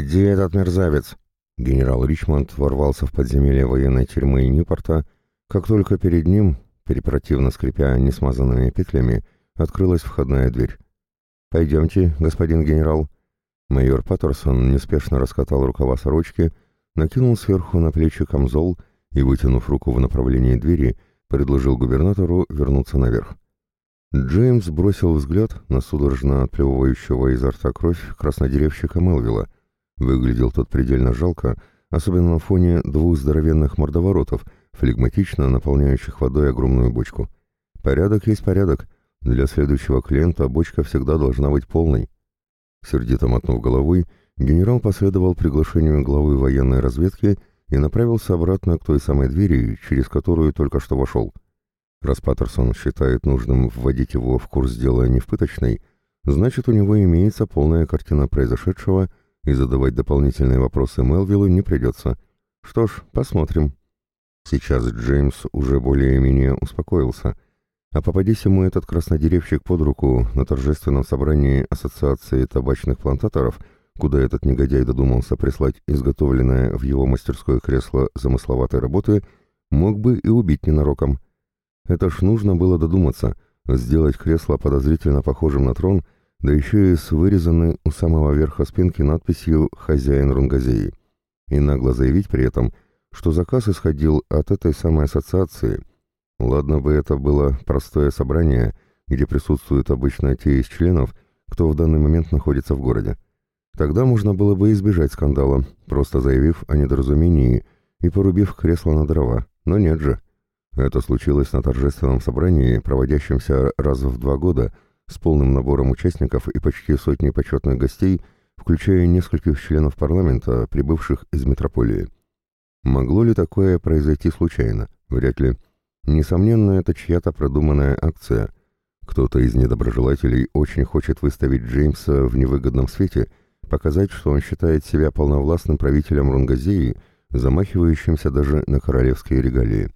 «Где этот мерзавец?» Генерал Ричмонд ворвался в подземелье военной тюрьмы Ньюпорта, как только перед ним, перепротивно скрипя несмазанными петлями, открылась входная дверь. «Пойдемте, господин генерал». Майор Паттерсон неспешно раскатал рукава сорочки, накинул сверху на плечи камзол и, вытянув руку в направлении двери, предложил губернатору вернуться наверх. Джеймс бросил взгляд на судорожно отплевывающего изо рта кровь краснодеревщика Мелвилла. Выглядел тот предельно жалко, особенно на фоне двух здоровенных мордоворотов, флегматично наполняющих водой огромную бочку. Порядок есть порядок. Для следующего клиента бочка всегда должна быть полной. Сердито мотнув головой, генерал последовал приглашению главы военной разведки и направился обратно к той самой двери, через которую только что вошел. Раз Паттерсон считает нужным вводить его в курс дела не в пыточной, значит, у него имеется полная картина произошедшего, и задавать дополнительные вопросы Мелвиллу не придется. Что ж, посмотрим. Сейчас Джеймс уже более-менее успокоился, а попадись ему этот краснодеревщик под руку на торжественном собрании Ассоциации табачных плантаторов, куда этот негодяй додумался прислать изготовленное в его мастерское кресло замысловатой работы, мог бы и убить ненароком. Это ж нужно было додуматься, сделать кресло подозрительно похожим на трон, да еще и с вырезанной у самого верха спинки надписью «Хозяин Рунгазеи». И нагло заявить при этом, что заказ исходил от этой самой ассоциации. Ладно бы это было простое собрание, где присутствуют обычно те из членов, кто в данный момент находится в городе. Тогда можно было бы избежать скандала, просто заявив о недоразумении и порубив кресло на дрова, но нет же. Это случилось на торжественном собрании, проводящемся раз в два года, с полным набором участников и почти сотней почетных гостей, включая нескольких членов парламента, прибывших из метрополии. Могло ли такое произойти случайно? Вряд ли. Несомненно, это чья-то продуманная акция. Кто-то из недоброжелателей очень хочет выставить Джеймса в невыгодном свете, показать, что он считает себя полновластным правителем Рунгазеи, замахивающимся даже на королевские регалии.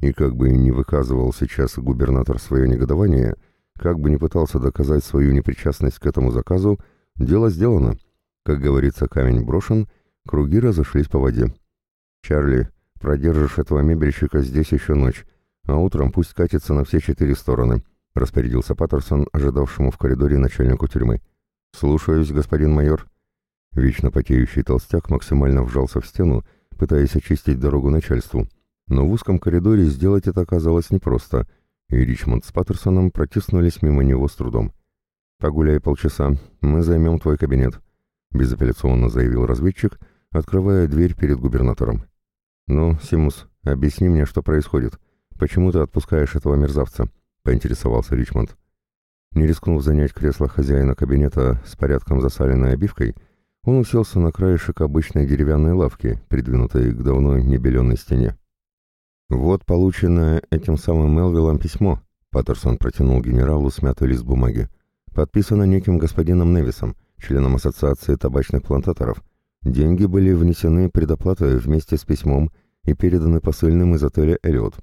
И как бы ни выказывал сейчас губернатор свое негодование, как бы ни пытался доказать свою непричастность к этому заказу, дело сделано. Как говорится, камень брошен, круги разошлись по воде. «Чарли, продержишь этого мебельщика здесь еще ночь, а утром пусть катится на все четыре стороны», — распорядился Паттерсон, ожидавшему в коридоре начальнику тюрьмы. «Слушаюсь, господин майор». Вечно потеющий толстяк максимально вжался в стену, пытаясь очистить дорогу начальству — но в узком коридоре сделать это оказалось непросто, и Ричмонд с Паттерсоном протиснулись мимо него с трудом. «Погуляй полчаса, мы займем твой кабинет», — безапелляционно заявил разведчик, открывая дверь перед губернатором. «Ну, Симус, объясни мне, что происходит. Почему ты отпускаешь этого мерзавца?» — поинтересовался Ричмонд. Не рискнув занять кресло хозяина кабинета с порядком засаленной обивкой, он уселся на краешек обычной деревянной лавки, придвинутой к давно небеленной стене. «Вот полученное этим самым Мелвиллом письмо», — Паттерсон протянул генералу смятый лист бумаги. «Подписано неким господином Невисом, членом Ассоциации табачных плантаторов. Деньги были внесены предоплатой вместе с письмом и переданы посыльным из отеля «Эллиот».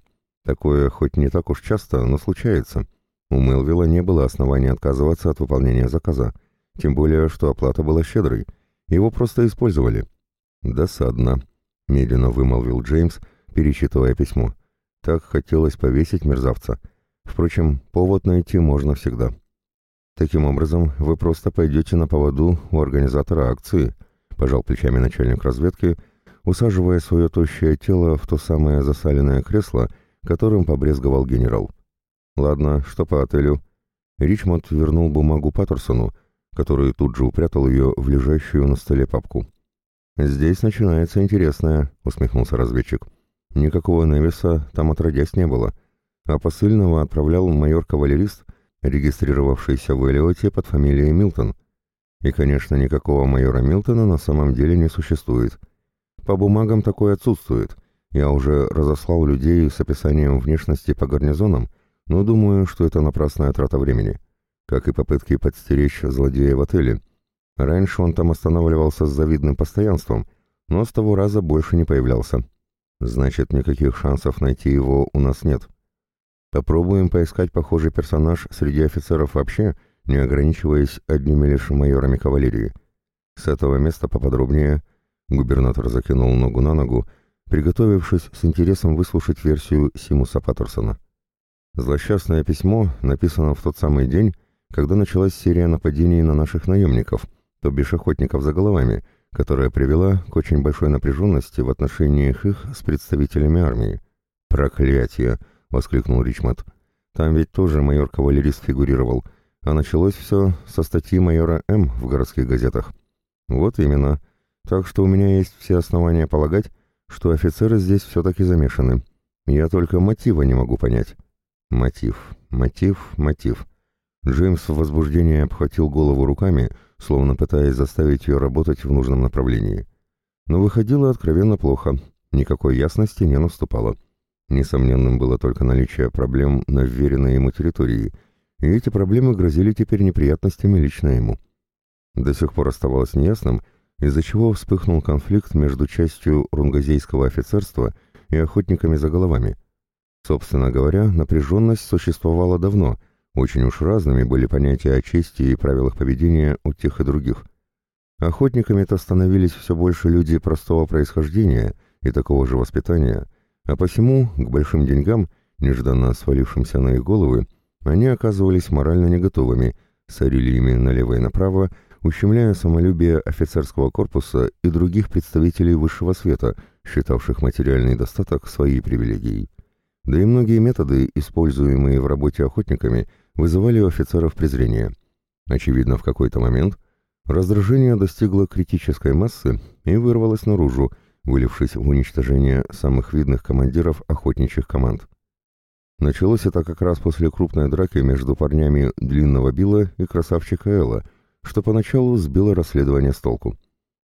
Такое хоть не так уж часто, но случается. У Мелвилла не было оснований отказываться от выполнения заказа, тем более, что оплата была щедрой. Его просто использовали». «Досадно», — медленно вымолвил Джеймс, — перечитывая письмо. Так хотелось повесить мерзавца. Впрочем, повод найти можно всегда. Таким образом, вы просто пойдете на поводу у организатора акции, пожал плечами начальник разведки, усаживая свое тощее тело в то самое засаленное кресло, которым побрезговал генерал. Ладно, что по отелю? Ричмонд вернул бумагу Паттерсону, который тут же упрятал ее в лежащую на столе папку. «Здесь начинается интересное», — усмехнулся разведчик. Никакого Невиса там отродясь не было, а посыльного отправлял майор-кавалерист, регистрировавшийся в Элиоте под фамилией Милтон. И, конечно, никакого майора Милтона на самом деле не существует. По бумагам такое отсутствует. Я уже разослал людей с описанием внешности по гарнизонам, но думаю, что это напрасная трата времени. Как и попытки подстеречь злодея в отеле. Раньше он там останавливался с завидным постоянством, но с того раза больше не появлялся. Значит, никаких шансов найти его у нас нет. Попробуем поискать похожий персонаж среди офицеров вообще, не ограничиваясь одними лишь майорами кавалерии. С этого места поподробнее. Губернатор закинул ногу на ногу, приготовившись с интересом выслушать версию Симуса Паттерсона. Злосчастное письмо написано в тот самый день, когда началась серия нападений на наших наемников, то бишь охотников за головами, которая привела к очень большой напряженности в отношениях их с представителями армии. «Проклятие!» — воскликнул Ричмонд. «Там ведь тоже майор-кавалерист фигурировал, а началось все со статьи майора М. в городских газетах». «Вот именно. Так что у меня есть все основания полагать, что офицеры здесь все-таки замешаны. Я только мотива не могу понять». «Мотив, мотив, мотив». Джеймс в возбуждении обхватил голову руками, словно пытаясь заставить ее работать в нужном направлении. Но выходило откровенно плохо, никакой ясности не наступало. Несомненным было только наличие проблем на вверенной ему территории, и эти проблемы грозили теперь неприятностями лично ему. До сих пор оставалось неясным, из-за чего вспыхнул конфликт между частью рунгазейского офицерства и охотниками за головами. Собственно говоря, напряженность существовала давно, очень уж разными были понятия о чести и правилах поведения у тех и других. Охотниками-то становились все больше люди простого происхождения и такого же воспитания, а посему к большим деньгам, нежданно свалившимся на их головы, они оказывались морально не готовыми, сорили ими налево и направо, ущемляя самолюбие офицерского корпуса и других представителей высшего света, считавших материальный достаток своей привилегией. Да и многие методы, используемые в работе охотниками, вызывали у офицеров презрение. Очевидно, в какой-то момент раздражение достигло критической массы и вырвалось наружу, вылившись в уничтожение самых видных командиров охотничьих команд. Началось это как раз после крупной драки между парнями Длинного Билла и Красавчика Элла, что поначалу сбило расследование с толку.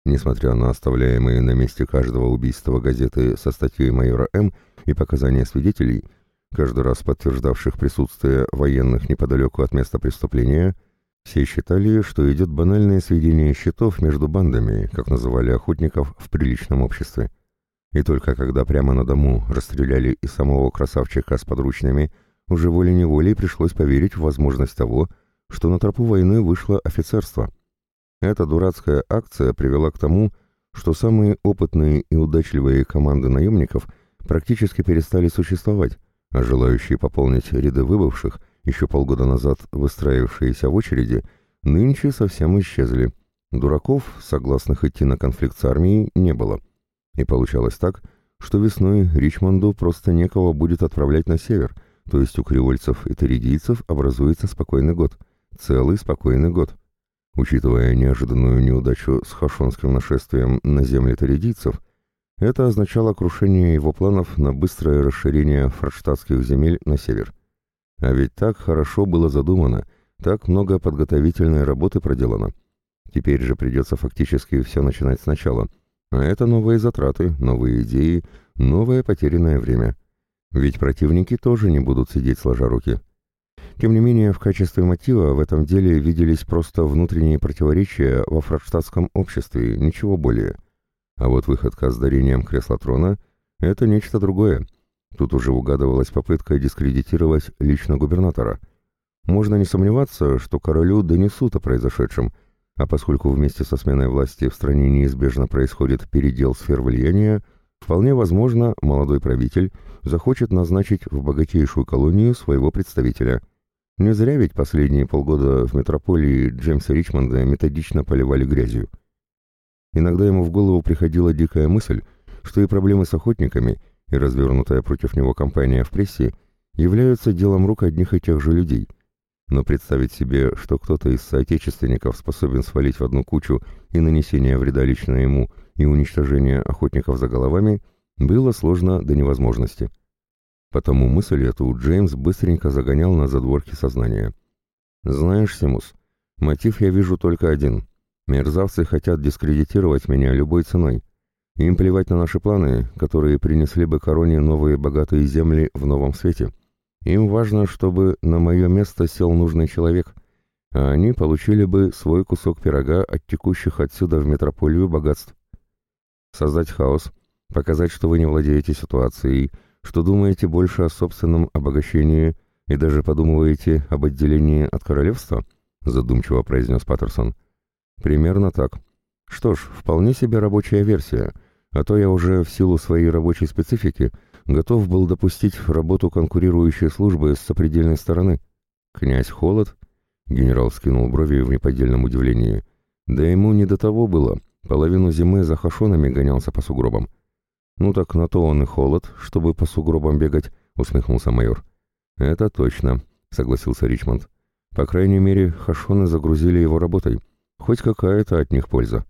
Несмотря на оставляемые на месте каждого убийства газеты со статьей майора М и показания свидетелей, каждый раз подтверждавших присутствие военных неподалеку от места преступления, все считали, что идет банальное сведение счетов между бандами, как называли охотников в приличном обществе. И только когда прямо на дому расстреляли и самого красавчика с подручными, уже волей-неволей пришлось поверить в возможность того, что на тропу войны вышло офицерство. Эта дурацкая акция привела к тому, что самые опытные и удачливые команды наемников практически перестали существовать, а желающие пополнить ряды выбывших, еще полгода назад выстраивавшиеся в очереди, нынче совсем исчезли. Дураков, согласных идти на конфликт с армией, не было. И получалось так, что весной Ричмонду просто некого будет отправлять на север, то есть у кривольцев и теридийцев образуется спокойный год. Целый спокойный год. Учитывая неожиданную неудачу с хашонским нашествием на земли теридийцев, это означало крушение его планов на быстрое расширение форштадтских земель на север. А ведь так хорошо было задумано, так много подготовительной работы проделано. Теперь же придется фактически все начинать сначала. А это новые затраты, новые идеи, новое потерянное время. Ведь противники тоже не будут сидеть сложа руки. Тем не менее, в качестве мотива в этом деле виделись просто внутренние противоречия во фрадштадтском обществе, ничего более – а вот выходка с дарением кресла трона — это нечто другое. Тут уже угадывалась попытка дискредитировать лично губернатора. Можно не сомневаться, что королю донесут о произошедшем, а поскольку вместе со сменой власти в стране неизбежно происходит передел сфер влияния, вполне возможно, молодой правитель захочет назначить в богатейшую колонию своего представителя. Не зря ведь последние полгода в метрополии Джеймса Ричмонда методично поливали грязью. Иногда ему в голову приходила дикая мысль, что и проблемы с охотниками, и развернутая против него кампания в прессе являются делом рук одних и тех же людей. Но представить себе, что кто-то из соотечественников способен свалить в одну кучу и нанесение вреда лично ему, и уничтожение охотников за головами, было сложно до невозможности. Потому мысль эту Джеймс быстренько загонял на задворки сознания. «Знаешь, Симус, мотив я вижу только один Мерзавцы хотят дискредитировать меня любой ценой. Им плевать на наши планы, которые принесли бы короне новые богатые земли в новом свете. Им важно, чтобы на мое место сел нужный человек, а они получили бы свой кусок пирога от текущих отсюда в метрополию богатств. Создать хаос, показать, что вы не владеете ситуацией, что думаете больше о собственном обогащении и даже подумываете об отделении от королевства, задумчиво произнес Паттерсон. — Примерно так. Что ж, вполне себе рабочая версия, а то я уже в силу своей рабочей специфики готов был допустить работу конкурирующей службы с сопредельной стороны. Князь Холод? Генерал скинул брови в неподдельном удивлении. Да ему не до того было. Половину зимы за хашонами гонялся по сугробам. «Ну так на то он и холод, чтобы по сугробам бегать», — усмехнулся майор. «Это точно», — согласился Ричмонд. «По крайней мере, хашоны загрузили его работой. Хоть какая-то от них польза».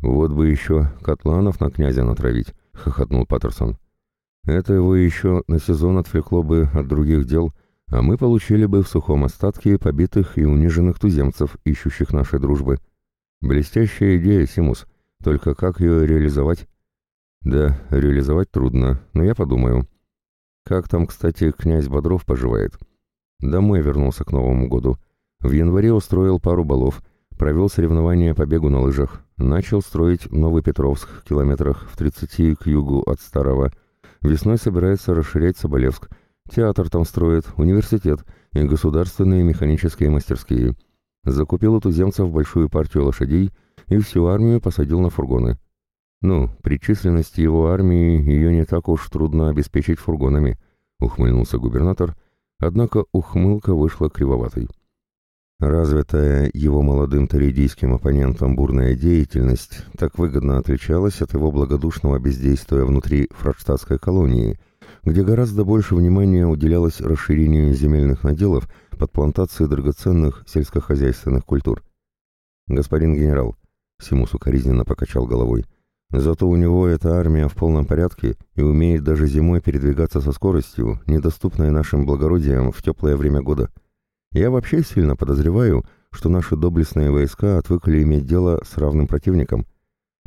«Вот бы еще котланов на князя натравить», — хохотнул Паттерсон. «Это его еще на сезон отвлекло бы от других дел, а мы получили бы в сухом остатке побитых и униженных туземцев, ищущих нашей дружбы. Блестящая идея, Симус, только как ее реализовать?» «Да, реализовать трудно, но я подумаю». «Как там, кстати, князь Бодров поживает?» «Домой вернулся к Новому году. В январе устроил пару балов, провел соревнования по бегу на лыжах, начал строить Новый Петровск в километрах в 30 к югу от Старого. Весной собирается расширять Соболевск. Театр там строит, университет и государственные механические мастерские. Закупил у туземцев большую партию лошадей и всю армию посадил на фургоны. «Ну, при численности его армии ее не так уж трудно обеспечить фургонами», — ухмыльнулся губернатор, однако ухмылка вышла кривоватой. Развитая его молодым таридийским оппонентом бурная деятельность так выгодно отличалась от его благодушного бездействия внутри фрадштадтской колонии, где гораздо больше внимания уделялось расширению земельных наделов под плантации драгоценных сельскохозяйственных культур. «Господин генерал», — Симус укоризненно покачал головой, — Зато у него эта армия в полном порядке и умеет даже зимой передвигаться со скоростью, недоступной нашим благородиям в теплое время года. Я вообще сильно подозреваю, что наши доблестные войска отвыкли иметь дело с равным противником.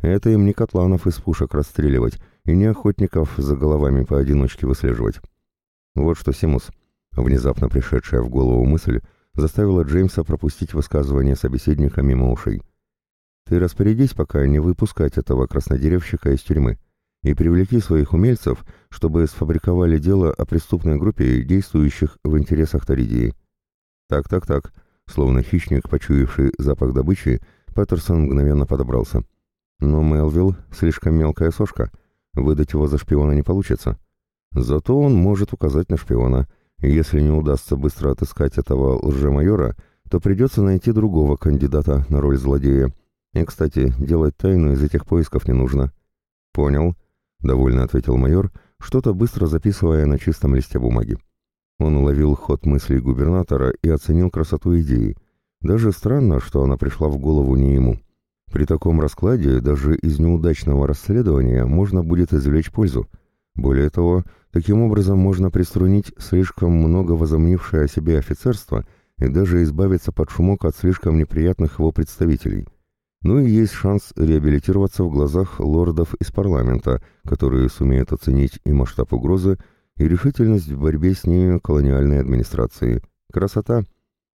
Это им не котланов из пушек расстреливать и не охотников за головами поодиночке выслеживать. Вот что, Симус, внезапно пришедшая в голову мысль, заставила Джеймса пропустить высказывание собеседника мимо ушей. Ты распорядись пока не выпускать этого краснодеревщика из тюрьмы и привлеки своих умельцев, чтобы сфабриковали дело о преступной группе, действующих в интересах Торидии. Так-так-так, словно хищник, почуявший запах добычи, Паттерсон мгновенно подобрался. Но Мелвилл слишком мелкая сошка, выдать его за шпиона не получится. Зато он может указать на шпиона, если не удастся быстро отыскать этого лжемайора, то придется найти другого кандидата на роль злодея, и, кстати, делать тайну из этих поисков не нужно. Понял, довольно ответил майор, что-то быстро записывая на чистом листе бумаги. Он уловил ход мыслей губернатора и оценил красоту идеи. Даже странно, что она пришла в голову не ему. При таком раскладе даже из неудачного расследования можно будет извлечь пользу. Более того, таким образом можно приструнить слишком много возомнившее о себе офицерство и даже избавиться под шумок от слишком неприятных его представителей. Ну и есть шанс реабилитироваться в глазах лордов из парламента, которые сумеют оценить и масштаб угрозы, и решительность в борьбе с ней колониальной администрации. Красота.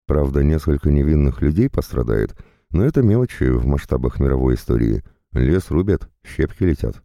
Правда, несколько невинных людей пострадает, но это мелочи в масштабах мировой истории. Лес рубят, щепки летят.